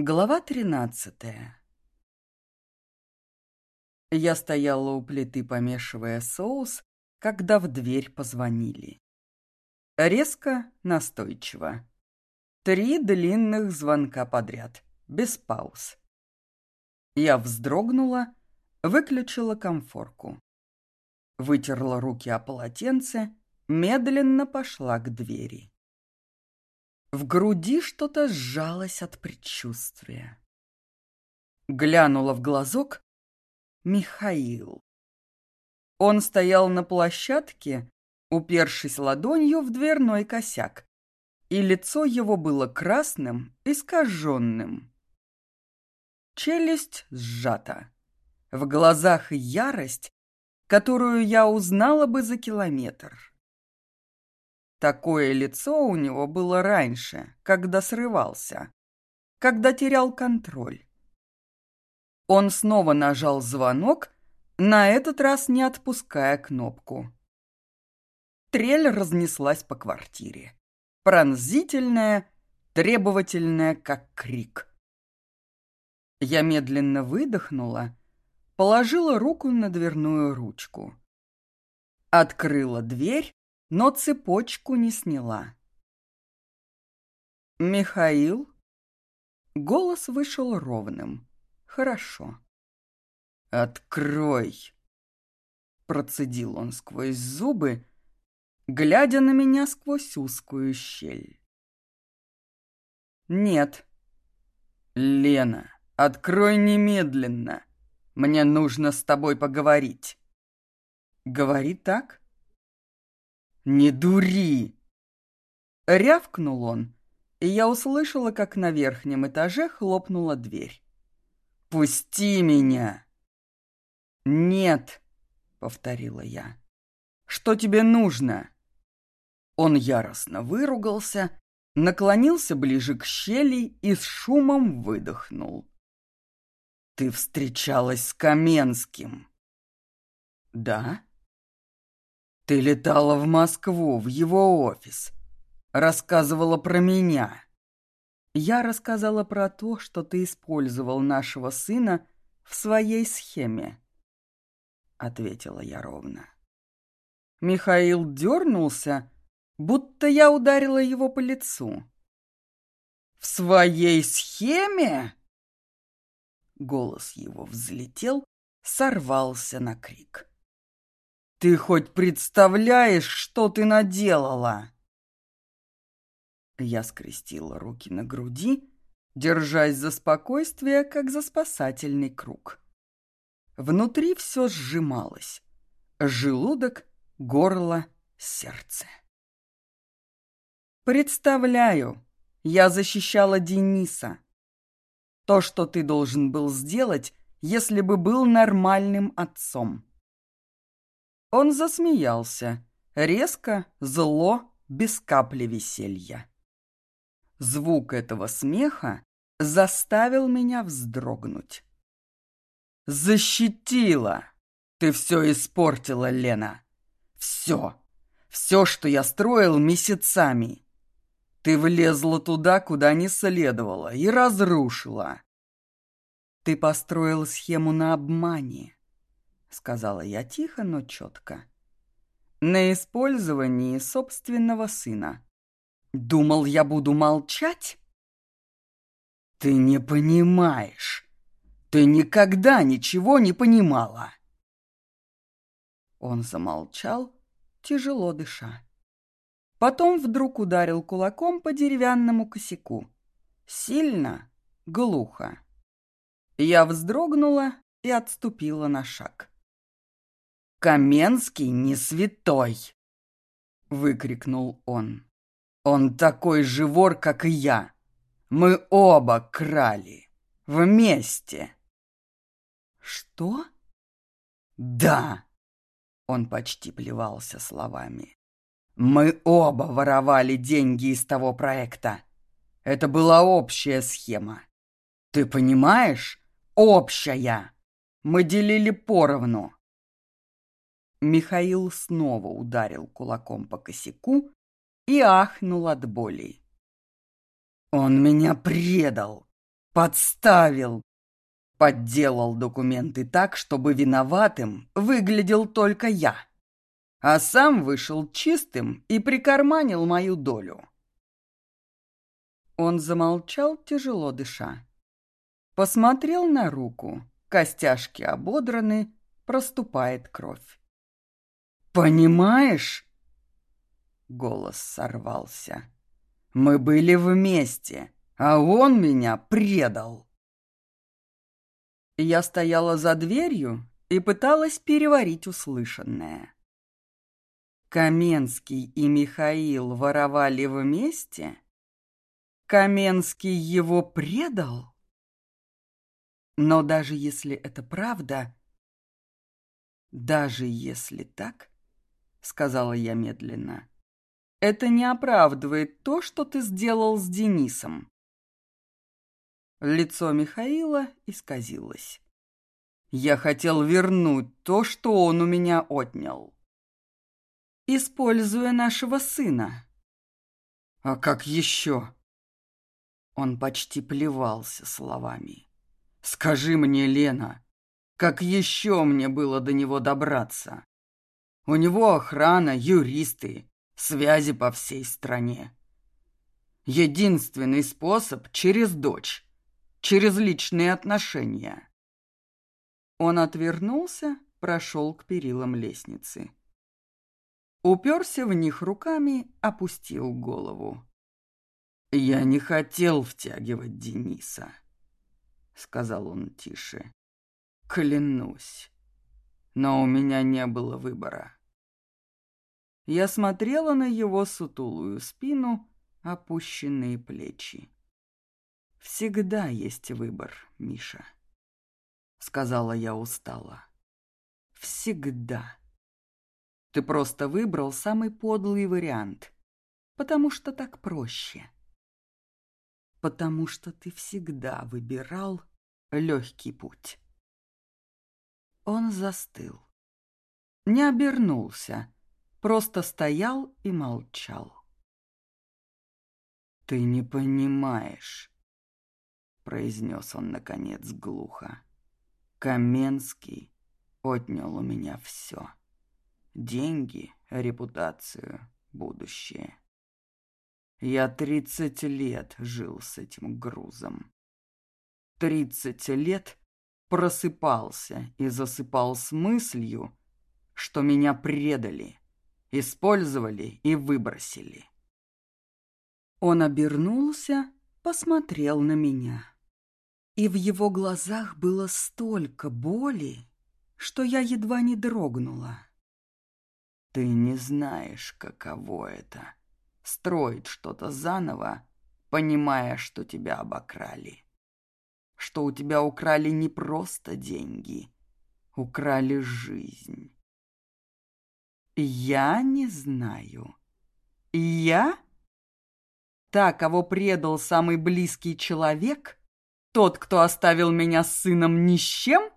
Глава тринадцатая Я стояла у плиты, помешивая соус, когда в дверь позвонили. Резко, настойчиво. Три длинных звонка подряд, без пауз. Я вздрогнула, выключила комфорку. Вытерла руки о полотенце, медленно пошла к двери. В груди что-то сжалось от предчувствия. Глянула в глазок Михаил. Он стоял на площадке, упершись ладонью в дверной косяк, и лицо его было красным, искаженным. Челюсть сжата. В глазах ярость, которую я узнала бы за километр. Такое лицо у него было раньше, когда срывался, когда терял контроль. Он снова нажал звонок, на этот раз не отпуская кнопку. Трель разнеслась по квартире. Пронзительная, требовательная, как крик. Я медленно выдохнула, положила руку на дверную ручку. Открыла дверь но цепочку не сняла. «Михаил?» Голос вышел ровным. «Хорошо». «Открой!» Процедил он сквозь зубы, глядя на меня сквозь узкую щель. «Нет». «Лена, открой немедленно. Мне нужно с тобой поговорить». «Говори так?» «Не дури!» Рявкнул он, и я услышала, как на верхнем этаже хлопнула дверь. «Пусти меня!» «Нет!» — повторила я. «Что тебе нужно?» Он яростно выругался, наклонился ближе к щели и с шумом выдохнул. «Ты встречалась с Каменским?» «Да?» Ты летала в Москву, в его офис. Рассказывала про меня. Я рассказала про то, что ты использовал нашего сына в своей схеме. Ответила я ровно. Михаил дернулся, будто я ударила его по лицу. «В своей схеме?» Голос его взлетел, сорвался на крик. Ты хоть представляешь, что ты наделала?» Я скрестила руки на груди, держась за спокойствие, как за спасательный круг. Внутри все сжималось. Желудок, горло, сердце. «Представляю, я защищала Дениса. То, что ты должен был сделать, если бы был нормальным отцом. Он засмеялся, резко, зло, без капли веселья. Звук этого смеха заставил меня вздрогнуть. «Защитила! Ты все испортила, Лена! Все! Все, что я строил месяцами! Ты влезла туда, куда не следовало, и разрушила!» Ты построил схему на обмане. — сказала я тихо, но четко. «На использовании собственного сына. Думал, я буду молчать?» «Ты не понимаешь. Ты никогда ничего не понимала!» Он замолчал, тяжело дыша. Потом вдруг ударил кулаком по деревянному косяку. Сильно, глухо. Я вздрогнула и отступила на шаг. «Каменский не святой!» — выкрикнул он. «Он такой же вор, как и я. Мы оба крали. Вместе!» «Что?» «Да!» — он почти плевался словами. «Мы оба воровали деньги из того проекта. Это была общая схема. Ты понимаешь? Общая! Мы делили поровну!» Михаил снова ударил кулаком по косяку и ахнул от боли. «Он меня предал! Подставил. Подделал документы так, чтобы виноватым выглядел только я. А сам вышел чистым и прикарманил мою долю. Он замолчал, тяжело дыша. Посмотрел на руку. Костяшки ободраны, проступает кровь. «Понимаешь?» Голос сорвался. «Мы были вместе, а он меня предал!» Я стояла за дверью и пыталась переварить услышанное. Каменский и Михаил воровали вместе? Каменский его предал? Но даже если это правда, даже если так, сказала я медленно, это не оправдывает то, что ты сделал с Денисом. Лицо Михаила исказилось. Я хотел вернуть то, что он у меня отнял. Используя нашего сына. А как еще? Он почти плевался словами. «Скажи мне, Лена, как еще мне было до него добраться? У него охрана, юристы, связи по всей стране. Единственный способ — через дочь, через личные отношения». Он отвернулся, прошел к перилам лестницы. Уперся в них руками, опустил голову. «Я не хотел втягивать Дениса», — сказал он тише. «Клянусь, но у меня не было выбора». Я смотрела на его сутулую спину, опущенные плечи. «Всегда есть выбор, Миша», — сказала я устало. «Всегда. Ты просто выбрал самый подлый вариант, потому что так проще» потому что ты всегда выбирал легкий путь. Он застыл. Не обернулся, просто стоял и молчал. «Ты не понимаешь», — произнес он, наконец, глухо. «Каменский отнял у меня все. Деньги, репутацию, будущее. Я тридцать лет жил с этим грузом. Тридцать лет просыпался и засыпал с мыслью, что меня предали, использовали и выбросили. Он обернулся, посмотрел на меня. И в его глазах было столько боли, что я едва не дрогнула. Ты не знаешь, каково это строить что-то заново, понимая, что тебя обокрали. Что у тебя украли не просто деньги, украли жизнь. Я не знаю. Я? Та, кого предал самый близкий человек? Тот, кто оставил меня с сыном ни с чем?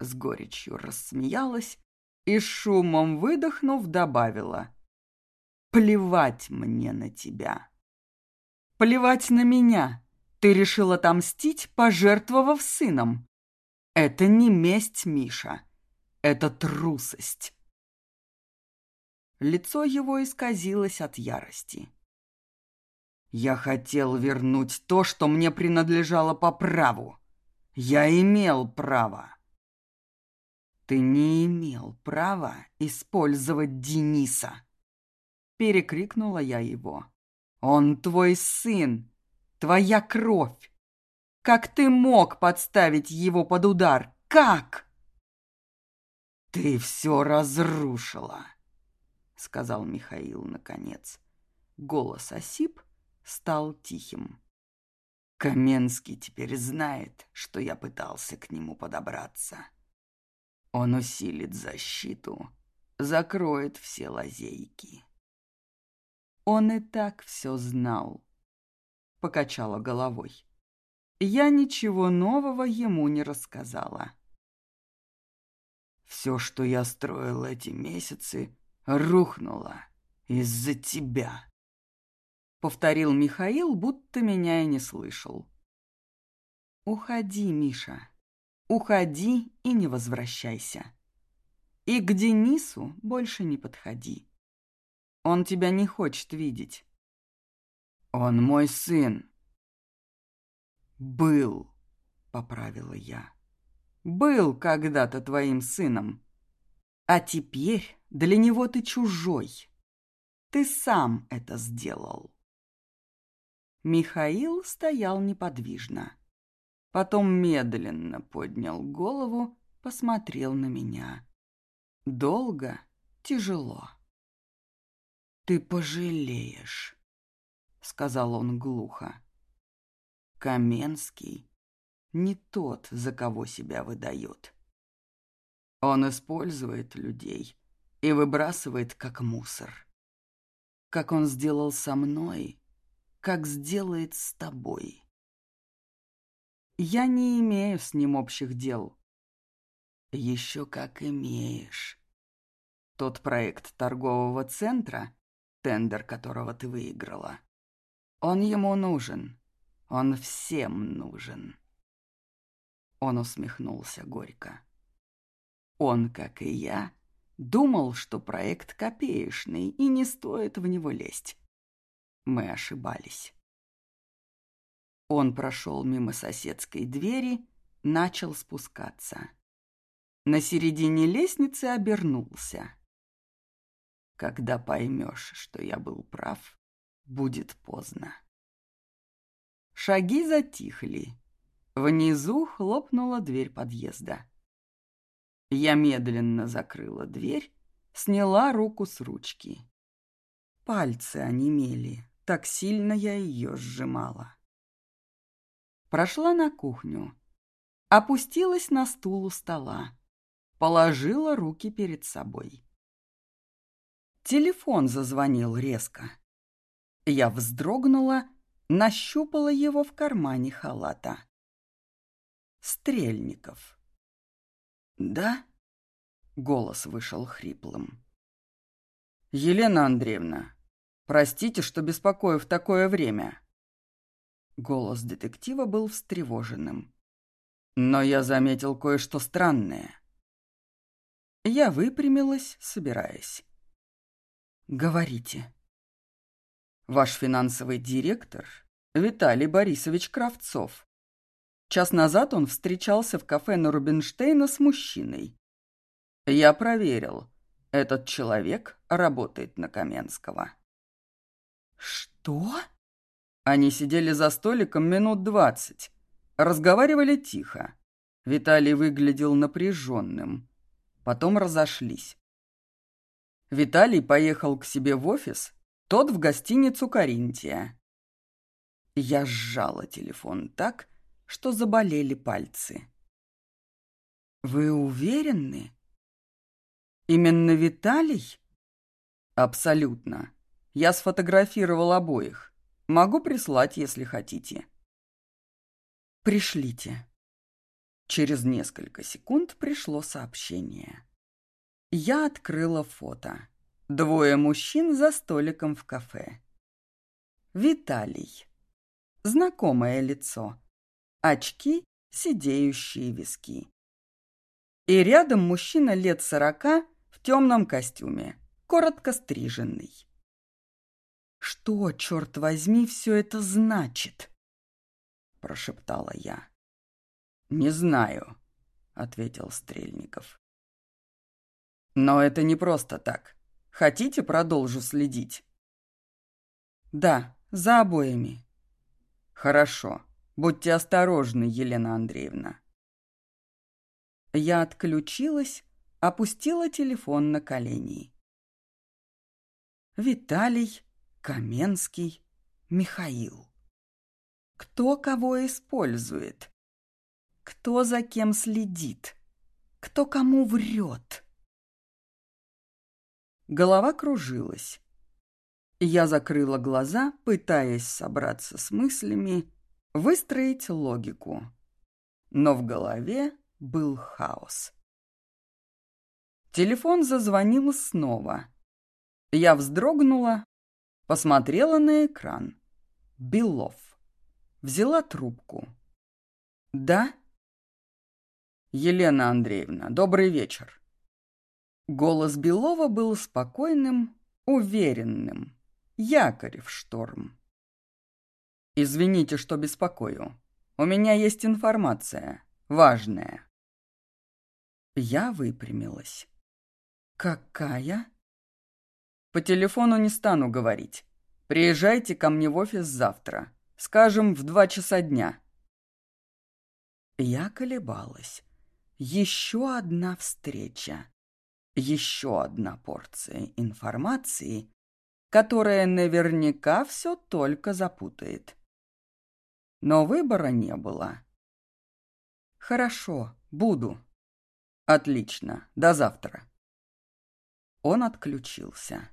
С горечью рассмеялась и шумом выдохнув добавила — Плевать мне на тебя. Плевать на меня. Ты решил отомстить, пожертвовав сыном. Это не месть, Миша. Это трусость. Лицо его исказилось от ярости. Я хотел вернуть то, что мне принадлежало по праву. Я имел право. Ты не имел права использовать Дениса. Перекрикнула я его. «Он твой сын, твоя кровь! Как ты мог подставить его под удар? Как?» «Ты все разрушила», — сказал Михаил наконец. Голос осип, стал тихим. Каменский теперь знает, что я пытался к нему подобраться. Он усилит защиту, закроет все лазейки. Он и так все знал. Покачала головой. Я ничего нового ему не рассказала. Все, что я строил эти месяцы, рухнуло из-за тебя. Повторил Михаил, будто меня и не слышал. Уходи, Миша. Уходи и не возвращайся. И к Денису больше не подходи. Он тебя не хочет видеть. Он мой сын. Был, поправила я. Был когда-то твоим сыном. А теперь для него ты чужой. Ты сам это сделал. Михаил стоял неподвижно. Потом медленно поднял голову, посмотрел на меня. Долго, тяжело. «Ты пожалеешь», — сказал он глухо. Каменский не тот, за кого себя выдает. Он использует людей и выбрасывает как мусор. Как он сделал со мной, как сделает с тобой. Я не имею с ним общих дел. Еще как имеешь. Тот проект торгового центра, тендер которого ты выиграла, он ему нужен. Он всем нужен. Он усмехнулся горько. Он, как и я, думал, что проект копеечный и не стоит в него лезть. Мы ошибались. Он прошел мимо соседской двери, начал спускаться. На середине лестницы обернулся. Когда поймешь, что я был прав, будет поздно. Шаги затихли. Внизу хлопнула дверь подъезда. Я медленно закрыла дверь, сняла руку с ручки. Пальцы онемели, так сильно я ее сжимала. Прошла на кухню, опустилась на стул у стола, положила руки перед собой. Телефон зазвонил резко. Я вздрогнула, нащупала его в кармане халата. Стрельников. «Да?» — голос вышел хриплым. «Елена Андреевна, простите, что беспокою в такое время». Голос детектива был встревоженным. «Но я заметил кое-что странное». Я выпрямилась, собираясь. «Говорите». «Ваш финансовый директор Виталий Борисович Кравцов Час назад он встречался в кафе на Рубинштейна с мужчиной. Я проверил. Этот человек работает на Каменского. Что? Они сидели за столиком минут двадцать. Разговаривали тихо. Виталий выглядел напряженным. Потом разошлись. Виталий поехал к себе в офис, тот в гостиницу «Каринтия». Я сжала телефон так, что заболели пальцы. «Вы уверены? Именно Виталий?» «Абсолютно. Я сфотографировал обоих. Могу прислать, если хотите». «Пришлите». Через несколько секунд пришло сообщение. Я открыла фото. Двое мужчин за столиком в кафе. Виталий. Знакомое лицо очки, сидеющие виски. И рядом мужчина лет сорока в темном костюме, коротко стриженный. «Что, черт возьми, все это значит?» – прошептала я. «Не знаю», – ответил Стрельников. «Но это не просто так. Хотите, продолжу следить?» «Да, за обоими». «Хорошо. Будьте осторожны, Елена Андреевна. Я отключилась, опустила телефон на колени. Виталий, Каменский, Михаил. Кто кого использует? Кто за кем следит? Кто кому врет? Голова кружилась. Я закрыла глаза, пытаясь собраться с мыслями, выстроить логику. Но в голове был хаос. Телефон зазвонил снова. Я вздрогнула, посмотрела на экран. Белов. Взяла трубку. Да? Елена Андреевна, добрый вечер. Голос Белова был спокойным, уверенным. Якорь в шторм. Извините, что беспокою. У меня есть информация. Важная. Я выпрямилась. Какая? По телефону не стану говорить. Приезжайте ко мне в офис завтра. Скажем, в два часа дня. Я колебалась. Еще одна встреча. Еще одна порция информации, которая наверняка все только запутает. Но выбора не было. Хорошо, буду. Отлично, до завтра. Он отключился.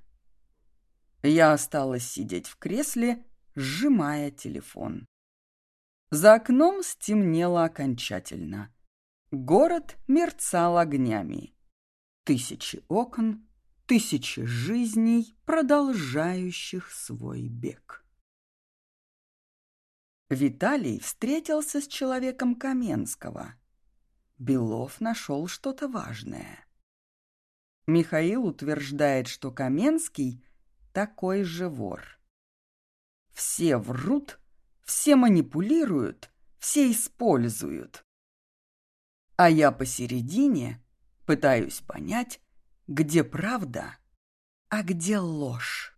Я осталась сидеть в кресле, сжимая телефон. За окном стемнело окончательно. Город мерцал огнями. Тысячи окон, тысячи жизней, продолжающих свой бег. Виталий встретился с человеком Каменского. Белов нашел что-то важное. Михаил утверждает, что Каменский такой же вор. Все врут, все манипулируют, все используют. А я посередине пытаюсь понять, где правда, а где ложь.